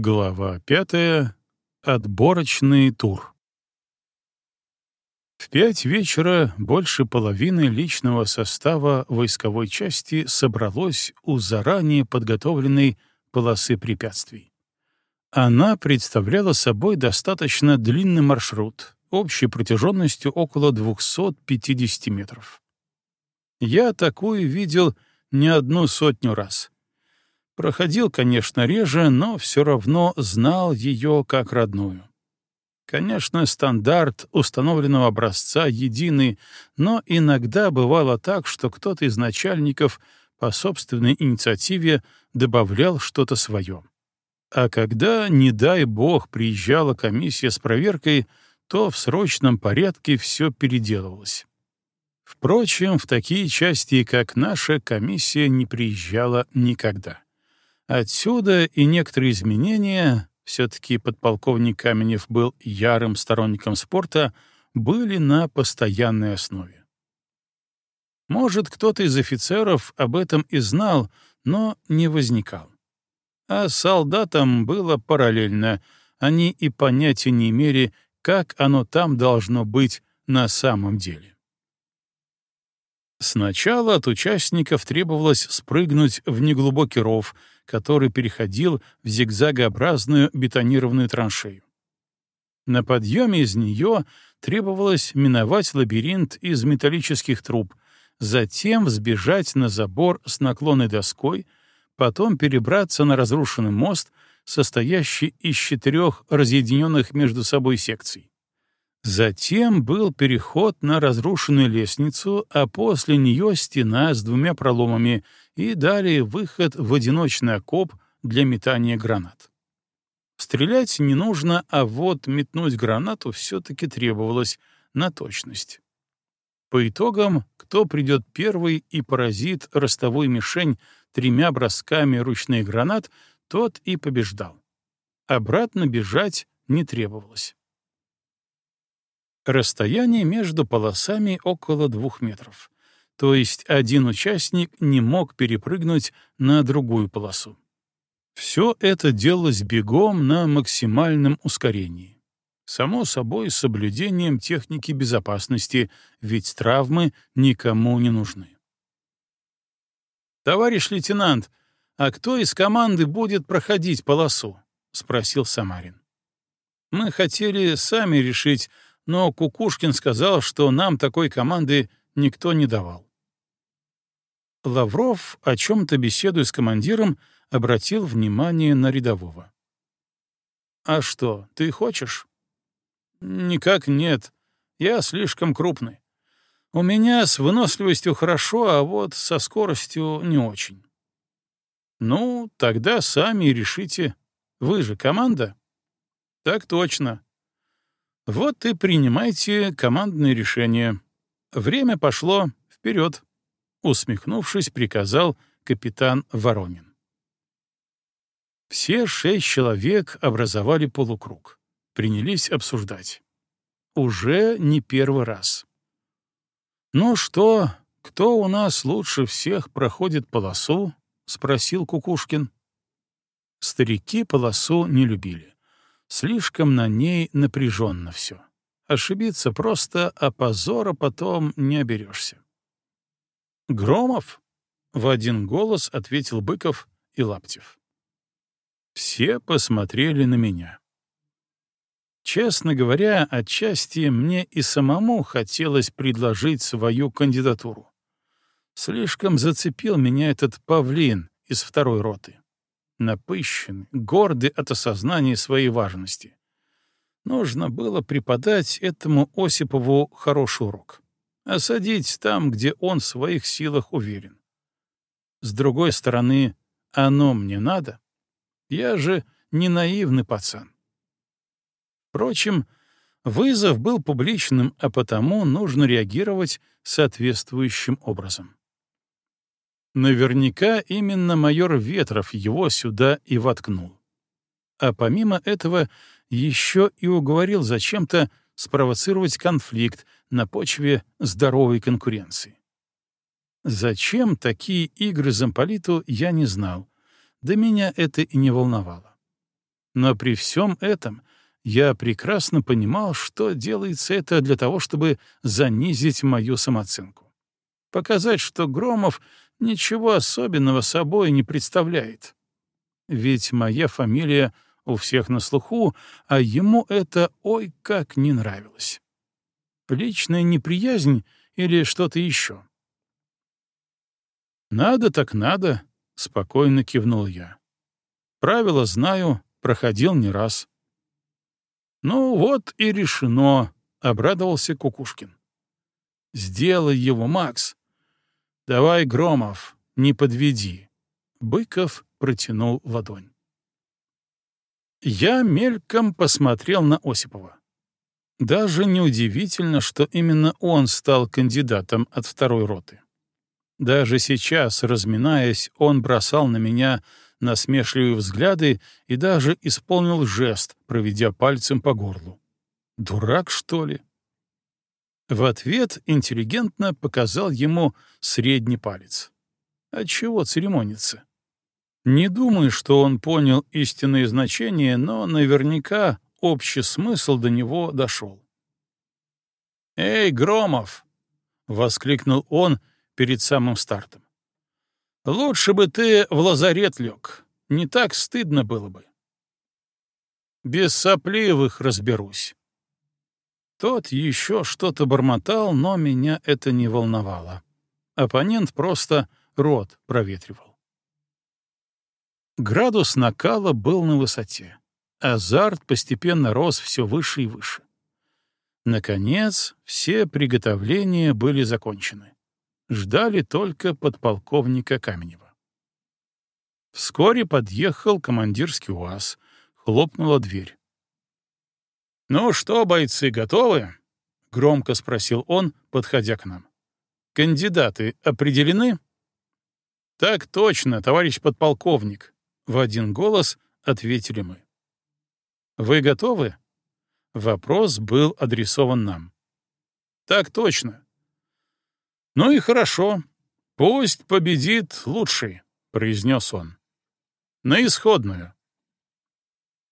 Глава пятая. Отборочный тур. В пять вечера больше половины личного состава войсковой части собралось у заранее подготовленной полосы препятствий. Она представляла собой достаточно длинный маршрут, общей протяженностью около 250 метров. Я такую видел не одну сотню раз — Проходил, конечно, реже, но все равно знал ее как родную. Конечно, стандарт установленного образца единый, но иногда бывало так, что кто-то из начальников по собственной инициативе добавлял что-то свое. А когда, не дай бог, приезжала комиссия с проверкой, то в срочном порядке все переделывалось. Впрочем, в такие части, как наша, комиссия не приезжала никогда. Отсюда и некоторые изменения, все-таки подполковник Каменев был ярым сторонником спорта, были на постоянной основе. Может, кто-то из офицеров об этом и знал, но не возникал. А солдатам было параллельно, они и понятия не имели, как оно там должно быть на самом деле. Сначала от участников требовалось спрыгнуть в неглубокий ров, который переходил в зигзагообразную бетонированную траншею. На подъеме из нее требовалось миновать лабиринт из металлических труб, затем взбежать на забор с наклонной доской, потом перебраться на разрушенный мост, состоящий из четырех разъединенных между собой секций. Затем был переход на разрушенную лестницу, а после нее стена с двумя проломами и далее выход в одиночный окоп для метания гранат. Стрелять не нужно, а вот метнуть гранату все-таки требовалось на точность. По итогам, кто придет первый и поразит ростовую мишень тремя бросками ручных гранат, тот и побеждал. Обратно бежать не требовалось. Расстояние между полосами около двух метров. То есть один участник не мог перепрыгнуть на другую полосу. Все это делалось бегом на максимальном ускорении. Само собой, с соблюдением техники безопасности, ведь травмы никому не нужны. «Товарищ лейтенант, а кто из команды будет проходить полосу?» — спросил Самарин. «Мы хотели сами решить, но Кукушкин сказал, что нам такой команды никто не давал. Лавров, о чем-то беседуя с командиром, обратил внимание на рядового. «А что, ты хочешь?» «Никак нет. Я слишком крупный. У меня с выносливостью хорошо, а вот со скоростью не очень». «Ну, тогда сами решите. Вы же команда?» «Так точно. Вот и принимайте командные решения. Время пошло вперед, усмехнувшись, приказал капитан Воронин. Все шесть человек образовали полукруг, принялись обсуждать. Уже не первый раз. «Ну что, кто у нас лучше всех проходит полосу?» — спросил Кукушкин. Старики полосу не любили. Слишком на ней напряженно все. Ошибиться просто, а позора потом не оберешься. «Громов?» — в один голос ответил Быков и Лаптев. Все посмотрели на меня. Честно говоря, отчасти мне и самому хотелось предложить свою кандидатуру. Слишком зацепил меня этот павлин из второй роты напыщенный, гордый от осознания своей важности. Нужно было преподать этому Осипову хороший урок. Осадить там, где он в своих силах уверен. С другой стороны, оно мне надо. Я же не наивный пацан. Впрочем, вызов был публичным, а потому нужно реагировать соответствующим образом. Наверняка именно майор Ветров его сюда и воткнул. А помимо этого еще и уговорил зачем-то спровоцировать конфликт на почве здоровой конкуренции. Зачем такие игры замполиту, я не знал, да меня это и не волновало. Но при всем этом я прекрасно понимал, что делается это для того, чтобы занизить мою самооценку. Показать, что Громов ничего особенного собой не представляет. Ведь моя фамилия у всех на слуху, а ему это ой как не нравилось. Личная неприязнь или что-то еще? «Надо так надо», — спокойно кивнул я. «Правила знаю, проходил не раз». «Ну вот и решено», — обрадовался Кукушкин. «Сделай его, Макс. Давай, Громов, не подведи». Быков протянул ладонь. Я мельком посмотрел на Осипова. Даже неудивительно, что именно он стал кандидатом от второй роты. Даже сейчас, разминаясь, он бросал на меня насмешливые взгляды и даже исполнил жест, проведя пальцем по горлу. Дурак, что ли? В ответ интеллигентно показал ему средний палец. А чего церемониться? Не думаю, что он понял истинное значение, но наверняка общий смысл до него дошел. «Эй, Громов!» — воскликнул он перед самым стартом. «Лучше бы ты в лазарет лег. Не так стыдно было бы». «Без сопливых разберусь». Тот еще что-то бормотал, но меня это не волновало. Оппонент просто рот проветривал. Градус накала был на высоте. Азарт постепенно рос все выше и выше. Наконец, все приготовления были закончены. Ждали только подполковника Каменева. Вскоре подъехал командирский УАЗ, хлопнула дверь. «Ну что, бойцы, готовы?» — громко спросил он, подходя к нам. «Кандидаты определены?» «Так точно, товарищ подполковник», — в один голос ответили мы. «Вы готовы?» Вопрос был адресован нам. «Так точно». «Ну и хорошо. Пусть победит лучший», — произнес он. «На исходную».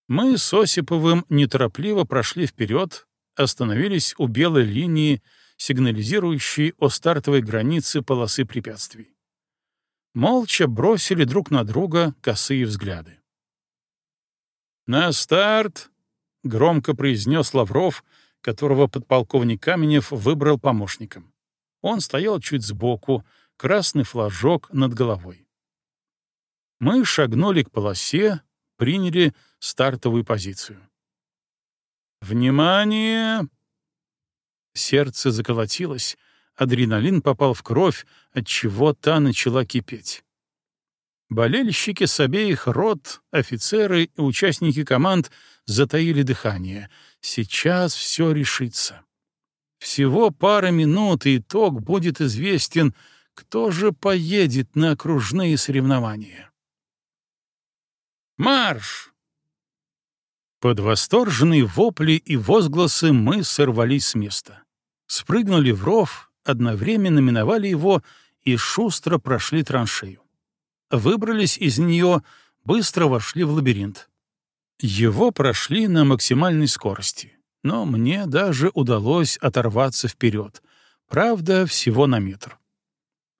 Мы с Осиповым неторопливо прошли вперед, остановились у белой линии, сигнализирующей о стартовой границе полосы препятствий. Молча бросили друг на друга косые взгляды. «На старт!» — громко произнес Лавров, которого подполковник Каменев выбрал помощником. Он стоял чуть сбоку, красный флажок над головой. Мы шагнули к полосе, приняли стартовую позицию. «Внимание!» Сердце заколотилось, адреналин попал в кровь, от чего та начала кипеть. Болельщики с обеих рот, офицеры и участники команд затаили дыхание. Сейчас все решится. Всего пара минут, и итог будет известен, кто же поедет на окружные соревнования. «Марш!» Под восторженные вопли и возгласы мы сорвались с места. Спрыгнули в ров, одновременно миновали его и шустро прошли траншею выбрались из нее, быстро вошли в лабиринт. Его прошли на максимальной скорости, но мне даже удалось оторваться вперед, правда, всего на метр.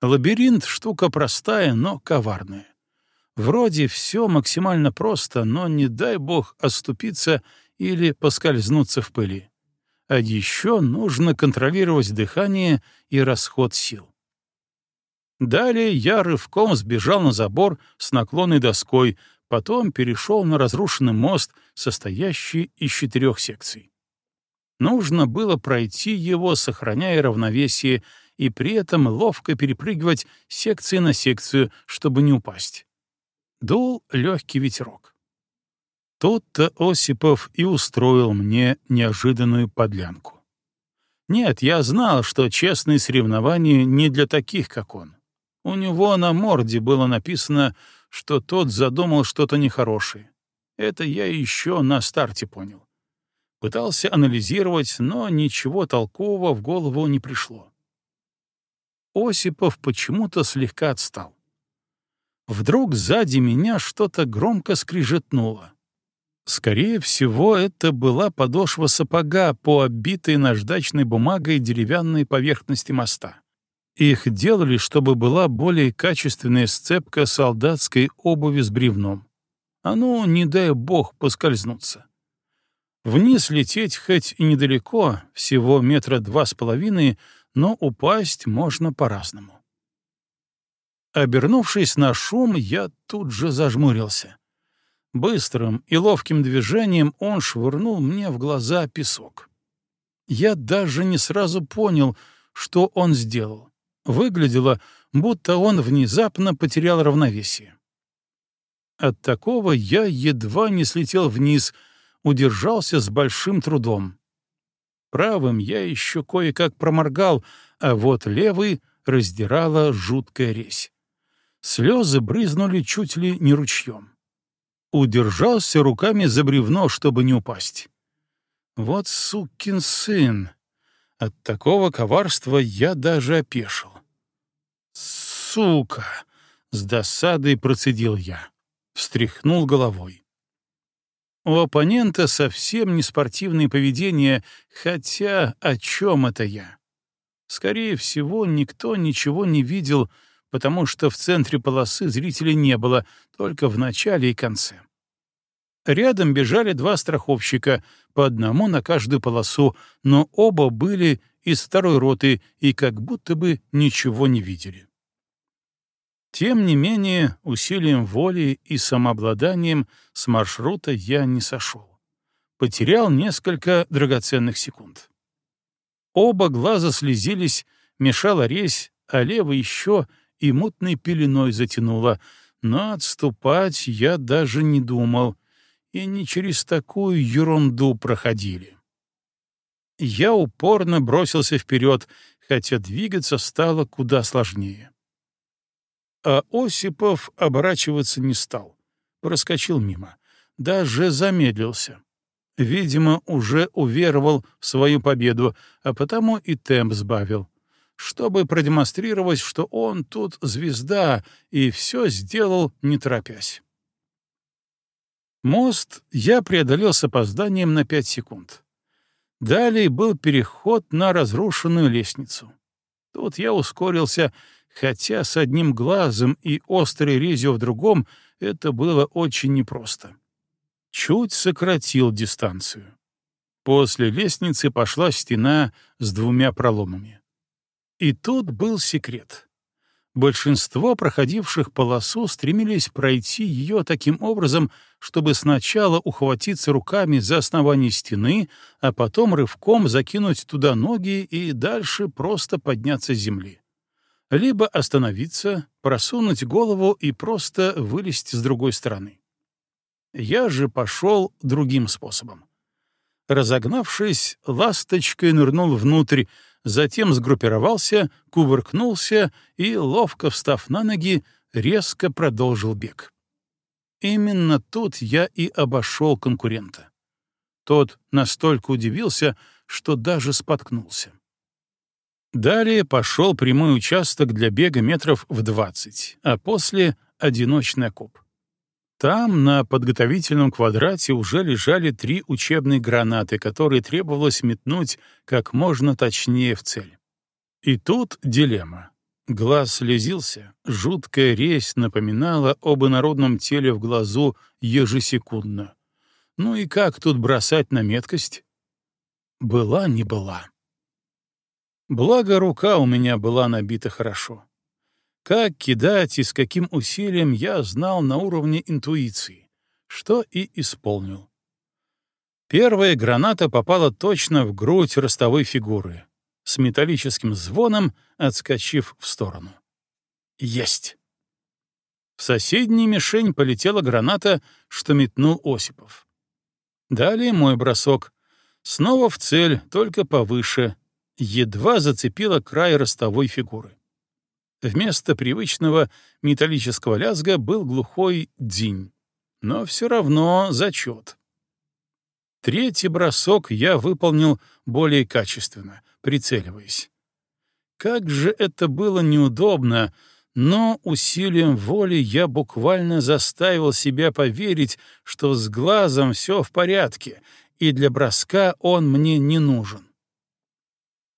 Лабиринт — штука простая, но коварная. Вроде все максимально просто, но не дай бог оступиться или поскользнуться в пыли. А еще нужно контролировать дыхание и расход сил. Далее я рывком сбежал на забор с наклонной доской, потом перешел на разрушенный мост, состоящий из четырех секций. Нужно было пройти его, сохраняя равновесие, и при этом ловко перепрыгивать секции на секцию, чтобы не упасть. Дул легкий ветерок. Тут-то Осипов и устроил мне неожиданную подлянку. Нет, я знал, что честные соревнования не для таких, как он. У него на морде было написано, что тот задумал что-то нехорошее. Это я еще на старте понял. Пытался анализировать, но ничего толкового в голову не пришло. Осипов почему-то слегка отстал. Вдруг сзади меня что-то громко скрижетнуло. Скорее всего, это была подошва сапога по оббитой наждачной бумагой деревянной поверхности моста. Их делали, чтобы была более качественная сцепка солдатской обуви с бревном. А ну, не дай бог, поскользнуться. Вниз лететь хоть и недалеко, всего метра два с половиной, но упасть можно по-разному. Обернувшись на шум, я тут же зажмурился. Быстрым и ловким движением он швырнул мне в глаза песок. Я даже не сразу понял, что он сделал. Выглядело, будто он внезапно потерял равновесие. От такого я едва не слетел вниз, удержался с большим трудом. Правым я еще кое-как проморгал, а вот левый раздирала жуткая резь. Слезы брызнули чуть ли не ручьем удержался руками за бревно, чтобы не упасть. Вот сукин сын! От такого коварства я даже опешил. «Сука!» — с досадой процедил я. Встряхнул головой. У оппонента совсем не спортивное поведение, хотя о чем это я? Скорее всего, никто ничего не видел, потому что в центре полосы зрителей не было, только в начале и конце. Рядом бежали два страховщика, по одному на каждую полосу, но оба были из второй роты и как будто бы ничего не видели. Тем не менее, усилием воли и самообладанием с маршрута я не сошел. Потерял несколько драгоценных секунд. Оба глаза слезились, мешала резь, а левый еще и мутной пеленой затянуло, но отступать я даже не думал — и не через такую ерунду проходили. Я упорно бросился вперед, хотя двигаться стало куда сложнее. А Осипов оборачиваться не стал, проскочил мимо, даже замедлился. Видимо, уже уверовал в свою победу, а потому и темп сбавил, чтобы продемонстрировать, что он тут звезда и все сделал, не торопясь. Мост я преодолел с опозданием на пять секунд. Далее был переход на разрушенную лестницу. Тут я ускорился, хотя с одним глазом и острой резью в другом это было очень непросто. Чуть сократил дистанцию. После лестницы пошла стена с двумя проломами. И тут был секрет. Большинство проходивших полосу стремились пройти ее таким образом, чтобы сначала ухватиться руками за основание стены, а потом рывком закинуть туда ноги и дальше просто подняться с земли. Либо остановиться, просунуть голову и просто вылезть с другой стороны. Я же пошел другим способом. Разогнавшись, ласточкой нырнул внутрь, затем сгруппировался, кувыркнулся и, ловко встав на ноги, резко продолжил бег. Именно тут я и обошел конкурента. Тот настолько удивился, что даже споткнулся. Далее пошел прямой участок для бега метров в двадцать, а после — одиночный окоп. Там, на подготовительном квадрате, уже лежали три учебные гранаты, которые требовалось метнуть как можно точнее в цель. И тут дилемма. Глаз слезился, жуткая резь напоминала об инородном теле в глазу ежесекундно. Ну и как тут бросать на меткость? Была не была. Благо, рука у меня была набита хорошо. Как кидать и с каким усилием я знал на уровне интуиции, что и исполнил. Первая граната попала точно в грудь ростовой фигуры, с металлическим звоном отскочив в сторону. Есть! В соседнюю мишень полетела граната, что метнул Осипов. Далее мой бросок. Снова в цель, только повыше. Едва зацепила край ростовой фигуры. Вместо привычного металлического лязга был глухой динь. Но все равно зачет. Третий бросок я выполнил более качественно, прицеливаясь. Как же это было неудобно, Но усилием воли я буквально заставил себя поверить, что с глазом все в порядке, и для броска он мне не нужен.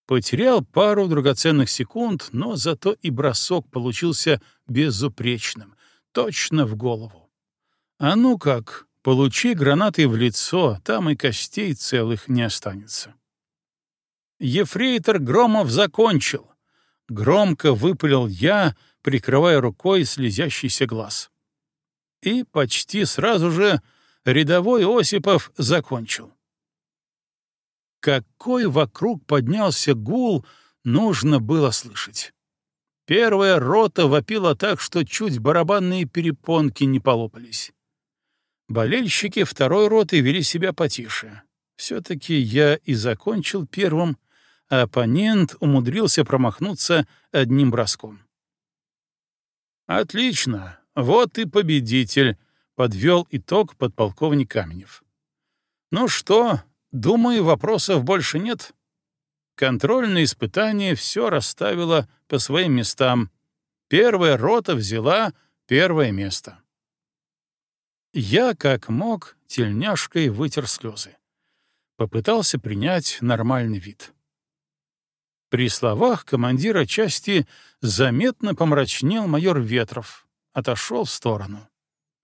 Потерял пару драгоценных секунд, но зато и бросок получился безупречным, точно в голову. А ну как, получи гранатой в лицо, там и костей целых не останется. Ефрейтор Громов закончил. Громко выпалил я, прикрывая рукой слезящийся глаз. И почти сразу же рядовой Осипов закончил. Какой вокруг поднялся гул, нужно было слышать. Первая рота вопила так, что чуть барабанные перепонки не полопались. Болельщики второй роты вели себя потише. Все-таки я и закончил первым, а оппонент умудрился промахнуться одним броском. «Отлично, вот и победитель», — подвел итог подполковник Каменев. «Ну что, думаю, вопросов больше нет?» Контрольное испытание все расставило по своим местам. Первая рота взяла первое место. Я, как мог, тельняшкой вытер слезы. Попытался принять нормальный вид. При словах командира части заметно помрачнел майор Ветров, отошел в сторону.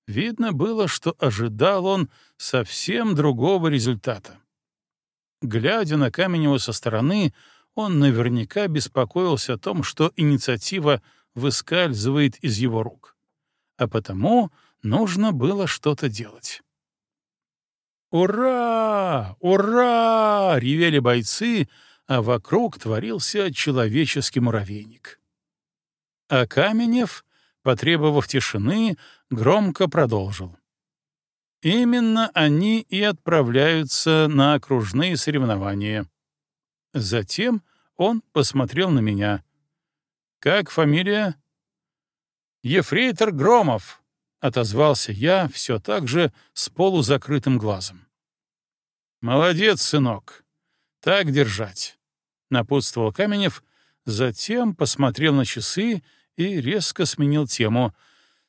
Видно было, что ожидал он совсем другого результата. Глядя на Каменева со стороны, он наверняка беспокоился о том, что инициатива выскальзывает из его рук. А потому нужно было что-то делать. «Ура! Ура!» — ревели бойцы, а вокруг творился человеческий муравейник. А Каменев, потребовав тишины, громко продолжил. Именно они и отправляются на окружные соревнования. Затем он посмотрел на меня. «Как фамилия?» «Ефрейтор Громов», — отозвался я все так же с полузакрытым глазом. «Молодец, сынок. Так держать», — напутствовал Каменев, затем посмотрел на часы и резко сменил тему.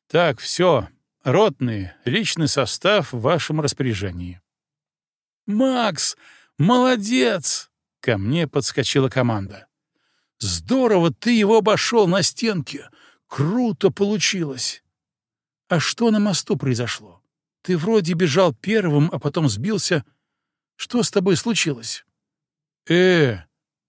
«Так, все, ротные, личный состав в вашем распоряжении». «Макс, молодец!» — ко мне подскочила команда. «Здорово ты его обошел на стенке! Круто получилось!» «А что на мосту произошло? Ты вроде бежал первым, а потом сбился. Что с тобой случилось?» «Э,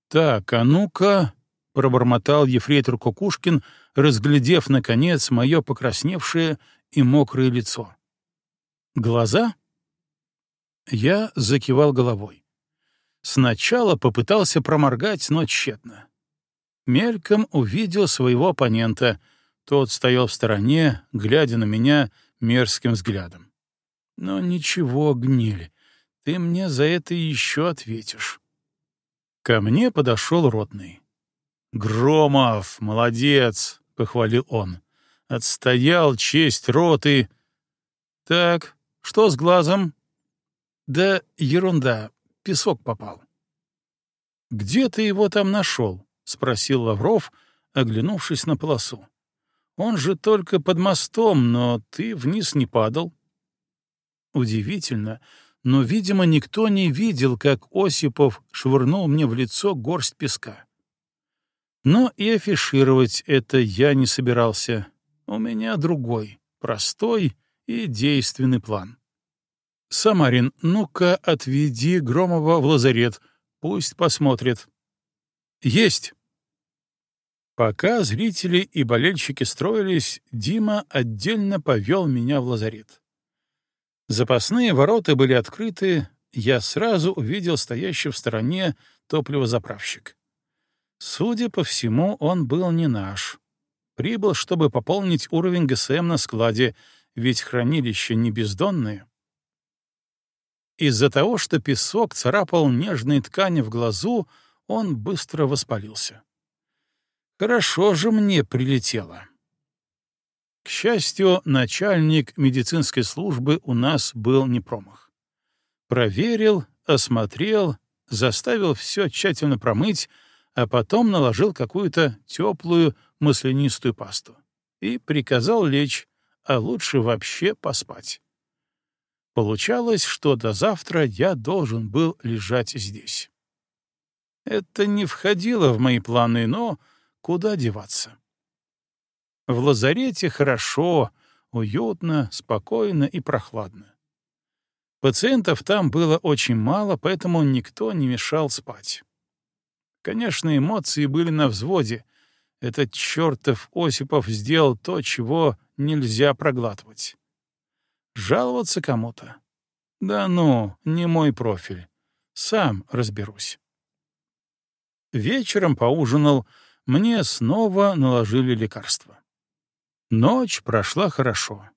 так, а ну-ка...» — пробормотал ефрейтор Кукушкин, разглядев, наконец, мое покрасневшее и мокрое лицо. «Глаза?» Я закивал головой. Сначала попытался проморгать, но тщетно. Мельком увидел своего оппонента. Тот стоял в стороне, глядя на меня мерзким взглядом. «Но ничего, гниль, ты мне за это еще ответишь». Ко мне подошел ротный. «Громов, молодец!» — похвалил он. «Отстоял честь роты». «Так, что с глазом?» «Да ерунда, песок попал». «Где ты его там нашел?» — спросил Лавров, оглянувшись на полосу. «Он же только под мостом, но ты вниз не падал». Удивительно, но, видимо, никто не видел, как Осипов швырнул мне в лицо горсть песка. Но и афишировать это я не собирался. У меня другой, простой и действенный план. «Самарин, ну-ка отведи Громова в лазарет, пусть посмотрит». «Есть!» Пока зрители и болельщики строились, Дима отдельно повел меня в лазарет. Запасные ворота были открыты, я сразу увидел стоящий в стороне топливозаправщик. Судя по всему, он был не наш. Прибыл, чтобы пополнить уровень ГСМ на складе, ведь хранилище не бездонное. Из-за того, что песок царапал нежные ткани в глазу, он быстро воспалился. Хорошо же мне прилетело. К счастью, начальник медицинской службы у нас был не промах. Проверил, осмотрел, заставил все тщательно промыть, а потом наложил какую-то теплую маслянистую пасту. и приказал лечь, а лучше вообще поспать. Получалось, что до завтра я должен был лежать здесь. Это не входило в мои планы, но куда деваться? В лазарете хорошо, уютно, спокойно и прохладно. Пациентов там было очень мало, поэтому никто не мешал спать. Конечно, эмоции были на взводе. Этот чертов Осипов сделал то, чего нельзя проглатывать. Жаловаться кому-то? Да ну, не мой профиль. Сам разберусь. Вечером поужинал, мне снова наложили лекарство. Ночь прошла хорошо.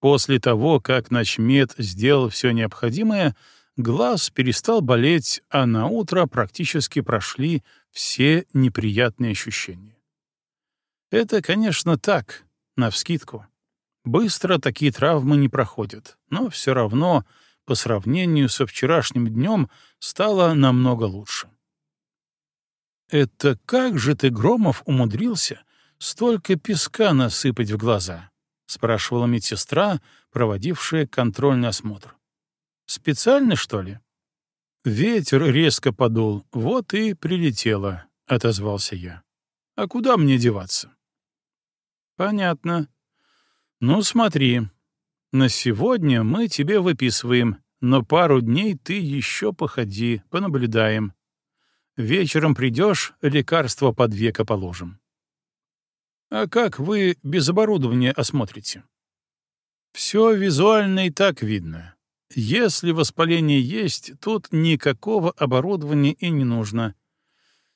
После того, как ночмед сделал все необходимое, глаз перестал болеть, а на утро практически прошли все неприятные ощущения. Это, конечно, так, навскидку. Быстро такие травмы не проходят, но все равно по сравнению со вчерашним днем стало намного лучше. «Это как же ты, Громов, умудрился столько песка насыпать в глаза?» — спрашивала медсестра, проводившая контрольный осмотр. «Специально, что ли?» «Ветер резко подул, вот и прилетело», — отозвался я. «А куда мне деваться?» «Понятно. «Ну, смотри, на сегодня мы тебе выписываем, но пару дней ты еще походи, понаблюдаем. Вечером придешь, лекарство под века положим». «А как вы без оборудования осмотрите?» «Все визуально и так видно. Если воспаление есть, тут никакого оборудования и не нужно.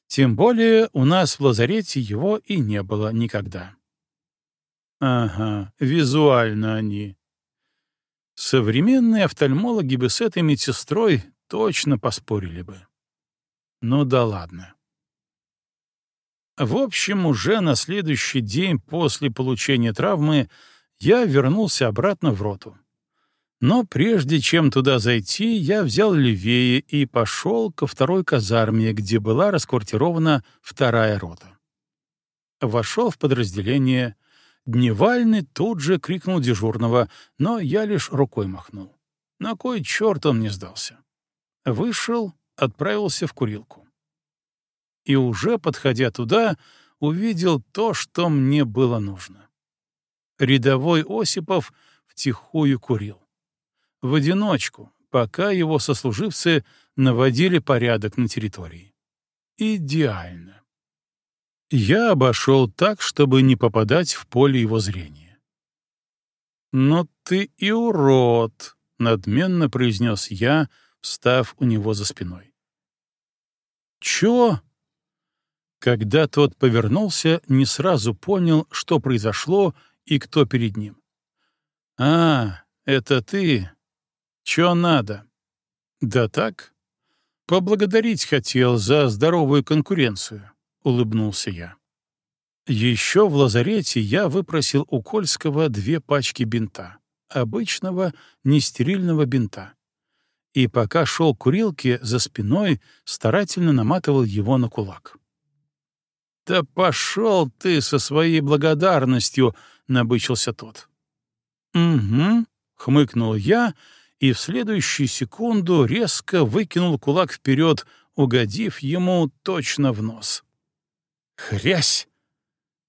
Тем более у нас в лазарете его и не было никогда». Ага, визуально они. Современные офтальмологи бы с этой медсестрой точно поспорили бы. Ну да ладно. В общем, уже на следующий день после получения травмы я вернулся обратно в роту. Но прежде чем туда зайти, я взял левее и пошел ко второй казарме, где была расквартирована вторая рота. Вошел в подразделение — Дневальный тут же крикнул дежурного, но я лишь рукой махнул. На кой черт он не сдался? Вышел, отправился в курилку. И уже, подходя туда, увидел то, что мне было нужно. Рядовой Осипов втихую курил. В одиночку, пока его сослуживцы наводили порядок на территории. Идеально. Я обошел так, чтобы не попадать в поле его зрения. «Но ты и урод!» — надменно произнес я, встав у него за спиной. «Чё?» Когда тот повернулся, не сразу понял, что произошло и кто перед ним. «А, это ты? Чё надо?» «Да так. Поблагодарить хотел за здоровую конкуренцию. — улыбнулся я. Еще в лазарете я выпросил у Кольского две пачки бинта, обычного нестерильного бинта. И пока шел к курилке, за спиной старательно наматывал его на кулак. «Да пошел ты со своей благодарностью!» — набычился тот. «Угу», — хмыкнул я, и в следующую секунду резко выкинул кулак вперед, угодив ему точно в нос. Хрясь!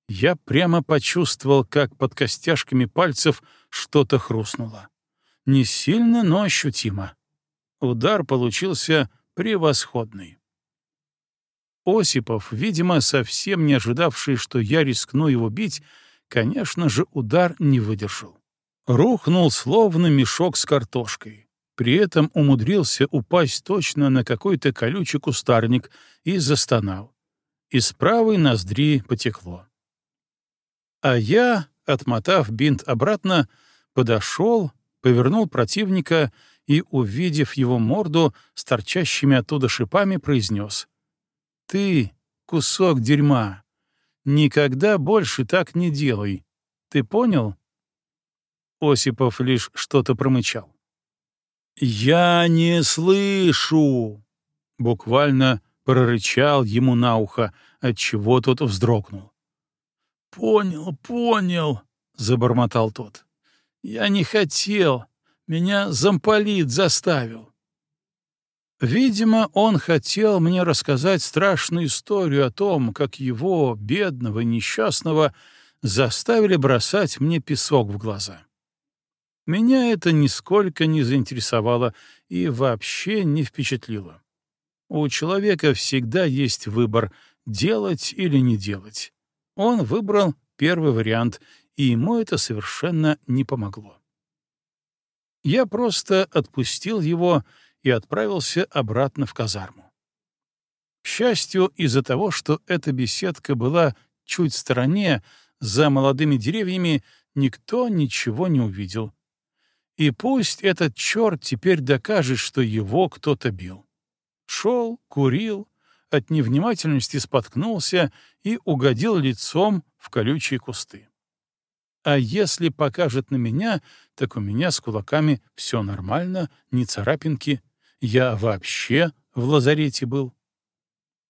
Я прямо почувствовал, как под костяшками пальцев что-то хрустнуло. Не сильно, но ощутимо. Удар получился превосходный. Осипов, видимо, совсем не ожидавший, что я рискну его бить, конечно же, удар не выдержал. Рухнул словно мешок с картошкой. При этом умудрился упасть точно на какой-то колючий кустарник и застонал из правой ноздри потекло. А я, отмотав бинт обратно, подошел, повернул противника и, увидев его морду с торчащими оттуда шипами, произнес. «Ты, кусок дерьма, никогда больше так не делай. Ты понял?» Осипов лишь что-то промычал. «Я не слышу!» Буквально прорычал ему на ухо, отчего тот вздрогнул. «Понял, понял», — забормотал тот. «Я не хотел. Меня замполит заставил». Видимо, он хотел мне рассказать страшную историю о том, как его, бедного, несчастного, заставили бросать мне песок в глаза. Меня это нисколько не заинтересовало и вообще не впечатлило. У человека всегда есть выбор — делать или не делать. Он выбрал первый вариант, и ему это совершенно не помогло. Я просто отпустил его и отправился обратно в казарму. К счастью, из-за того, что эта беседка была чуть в стороне, за молодыми деревьями, никто ничего не увидел. И пусть этот черт теперь докажет, что его кто-то бил. Шел, курил, от невнимательности споткнулся и угодил лицом в колючие кусты. А если покажет на меня, так у меня с кулаками все нормально, ни царапинки. Я вообще в лазарете был.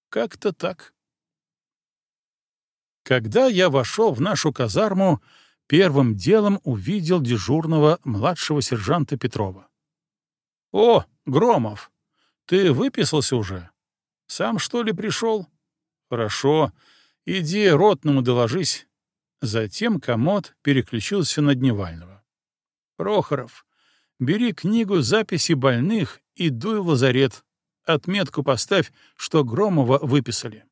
Как-то так. Когда я вошел в нашу казарму, первым делом увидел дежурного младшего сержанта Петрова. «О, Громов, ты выписался уже? Сам, что ли, пришел? Хорошо, иди ротному доложись». Затем комод переключился на Дневального. «Прохоров, бери книгу записи больных и дуй в лазарет. Отметку поставь, что Громова выписали».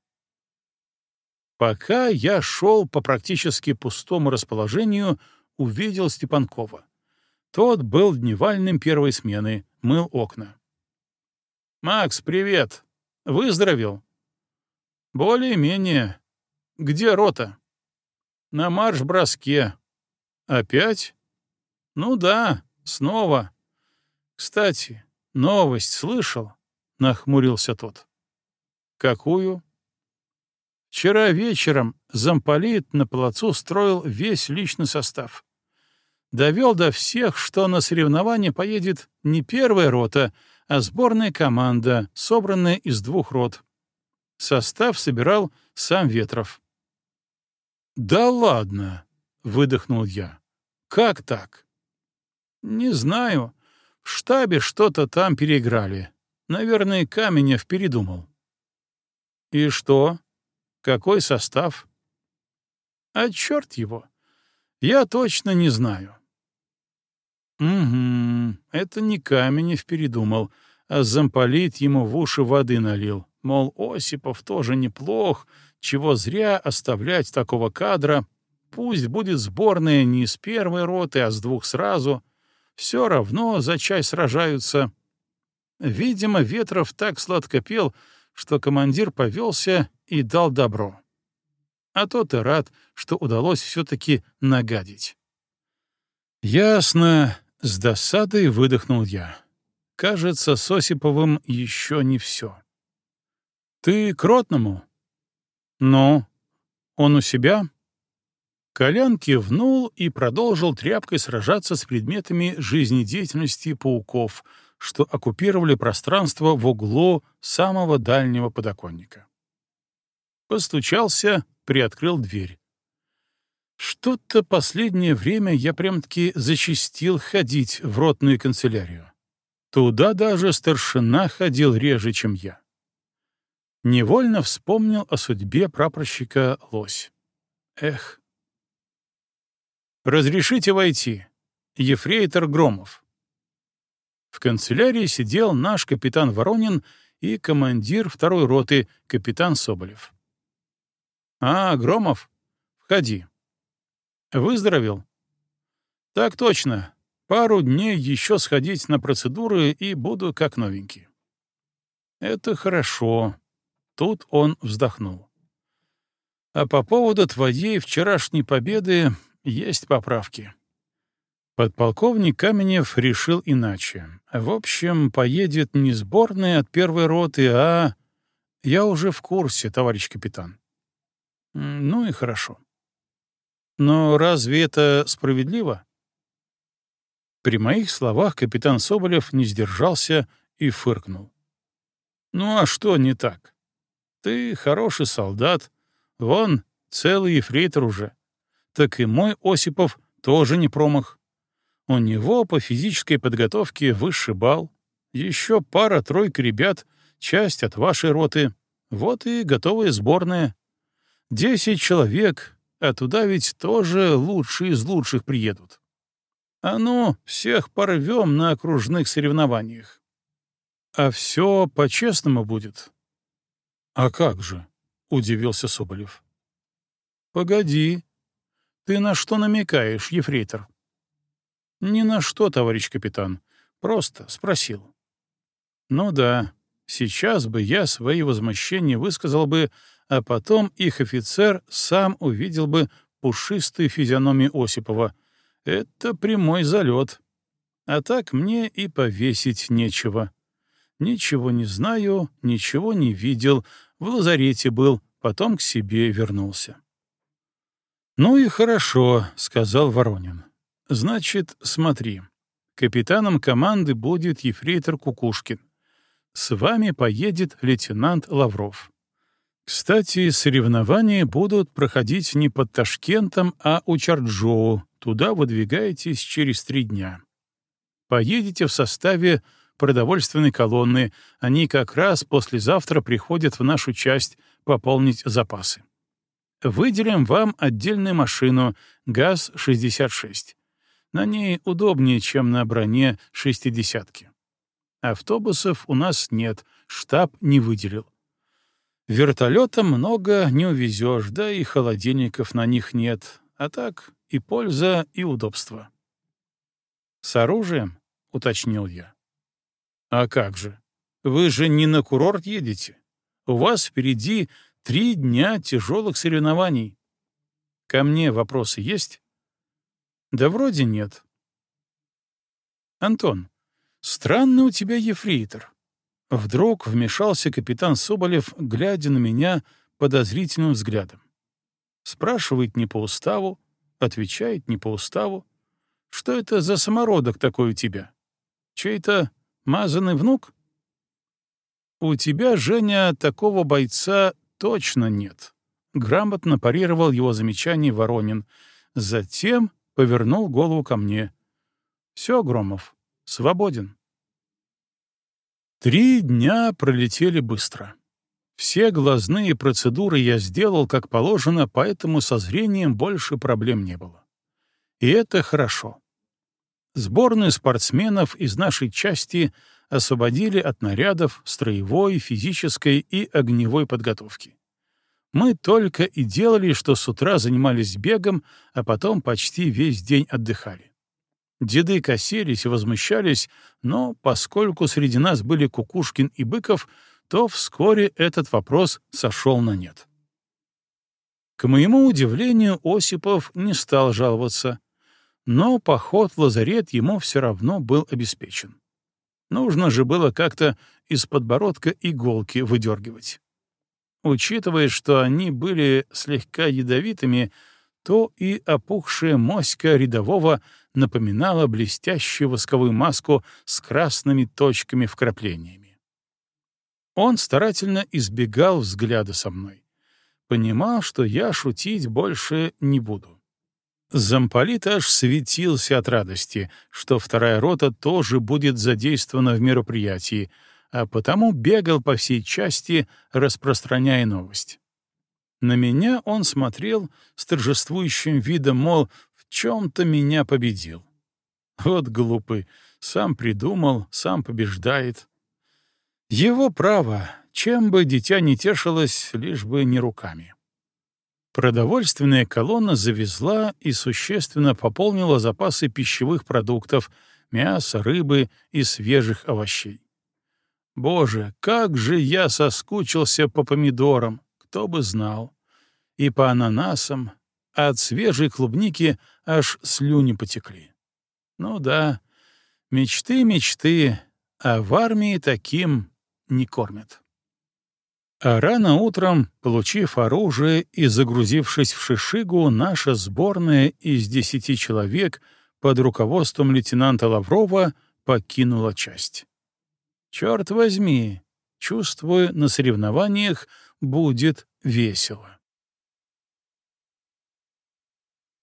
Пока я шел по практически пустому расположению, увидел Степанкова. Тот был дневальным первой смены, мыл окна. «Макс, привет! Выздоровел?» «Более-менее. Где рота?» «На марш-броске». «Опять?» «Ну да, снова. Кстати, новость слышал?» — нахмурился тот. «Какую?» Вчера вечером замполит на плацу строил весь личный состав. Довел до всех, что на соревнования поедет не первая рота, а сборная команда, собранная из двух рот. Состав собирал сам Ветров. «Да ладно!» — выдохнул я. «Как так?» «Не знаю. В штабе что-то там переиграли. Наверное, Каменев передумал». «И что?» Какой состав? А черт его. Я точно не знаю. Угу, это не Каменев передумал, а замполит ему в уши воды налил. Мол, Осипов тоже неплох, чего зря оставлять такого кадра. Пусть будет сборная не из первой роты, а с двух сразу. Все равно за чай сражаются. Видимо, Ветров так сладко пел, что командир повелся и дал добро. А тот и рад, что удалось все-таки нагадить. «Ясно», — с досадой выдохнул я. «Кажется, с Осиповым еще не все». «Ты к Ротному?» «Ну, он у себя?» Колян кивнул и продолжил тряпкой сражаться с предметами жизнедеятельности пауков, что оккупировали пространство в углу самого дальнего подоконника. Постучался, приоткрыл дверь. Что-то последнее время я прям-таки зачастил ходить в ротную канцелярию. Туда даже старшина ходил реже, чем я. Невольно вспомнил о судьбе прапорщика Лось. Эх. «Разрешите войти?» Ефрейтор Громов. В канцелярии сидел наш капитан Воронин и командир второй роты, капитан Соболев. «А, Громов, входи». «Выздоровел?» «Так точно. Пару дней еще сходить на процедуры и буду как новенький». «Это хорошо». Тут он вздохнул. «А по поводу твоей вчерашней победы есть поправки». Подполковник Каменев решил иначе. В общем, поедет не сборная от первой роты, а... Я уже в курсе, товарищ капитан. Ну и хорошо. Но разве это справедливо? При моих словах капитан Соболев не сдержался и фыркнул. Ну а что не так? Ты хороший солдат, вон целый ефрейтор уже. так и мой Осипов тоже не промах. У него по физической подготовке высший балл, еще пара-тройка ребят, часть от вашей роты. Вот и готовая сборная. Десять человек, а туда ведь тоже лучшие из лучших приедут. А ну, всех порвем на окружных соревнованиях. А все по-честному будет. А как же? — удивился Соболев. Погоди. Ты на что намекаешь, ефрейтор? Ни на что, товарищ капитан. Просто спросил. Ну да, сейчас бы я свои возмущения высказал бы, а потом их офицер сам увидел бы пушистую физиономию Осипова. Это прямой залет. А так мне и повесить нечего. Ничего не знаю, ничего не видел, в лазарете был, потом к себе вернулся. «Ну и хорошо», — сказал Воронин. «Значит, смотри. Капитаном команды будет ефрейтор Кукушкин. С вами поедет лейтенант Лавров. Кстати, соревнования будут проходить не под Ташкентом, а у Чарджоу. Туда выдвигаетесь через три дня. Поедете в составе продовольственной колонны. Они как раз послезавтра приходят в нашу часть пополнить запасы. Выделим вам отдельную машину ГАЗ-66. На ней удобнее, чем на броне шестидесятки. Автобусов у нас нет, штаб не выделил. Вертолета много не увезешь, да и холодильников на них нет, а так и польза, и удобство. «С оружием?» — уточнил я. «А как же? Вы же не на курорт едете. У вас впереди три дня тяжелых соревнований. Ко мне вопросы есть?» «Да вроде нет». «Антон, странный у тебя ефрейтор». Вдруг вмешался капитан Соболев, глядя на меня подозрительным взглядом. Спрашивает не по уставу, отвечает не по уставу. Что это за самородок такой у тебя? Чей-то мазанный внук? У тебя, Женя, такого бойца точно нет. Грамотно парировал его замечание Воронин. Затем повернул голову ко мне. Все, Громов, свободен. Три дня пролетели быстро. Все глазные процедуры я сделал как положено, поэтому со зрением больше проблем не было. И это хорошо. Сборную спортсменов из нашей части освободили от нарядов строевой, физической и огневой подготовки. Мы только и делали, что с утра занимались бегом, а потом почти весь день отдыхали. Деды косились и возмущались, но поскольку среди нас были Кукушкин и Быков, то вскоре этот вопрос сошел на нет. К моему удивлению, Осипов не стал жаловаться, но поход в лазарет ему все равно был обеспечен. Нужно же было как-то из подбородка иголки выдергивать. Учитывая, что они были слегка ядовитыми, то и опухшая моська рядового напоминала блестящую восковую маску с красными точками-вкраплениями. Он старательно избегал взгляда со мной. Понимал, что я шутить больше не буду. Замполит аж светился от радости, что вторая рота тоже будет задействована в мероприятии, а потому бегал по всей части, распространяя новость. На меня он смотрел с торжествующим видом, мол, в чем-то меня победил. Вот глупый, сам придумал, сам побеждает. Его право, чем бы дитя не тешилось, лишь бы не руками. Продовольственная колонна завезла и существенно пополнила запасы пищевых продуктов, мяса, рыбы и свежих овощей. Боже, как же я соскучился по помидорам, кто бы знал. И по ананасам, а от свежей клубники аж слюни потекли. Ну да, мечты, мечты, а в армии таким не кормят. А рано утром, получив оружие и загрузившись в Шишигу, наша сборная из десяти человек под руководством лейтенанта Лаврова покинула часть. Черт возьми, чувствую, на соревнованиях будет весело.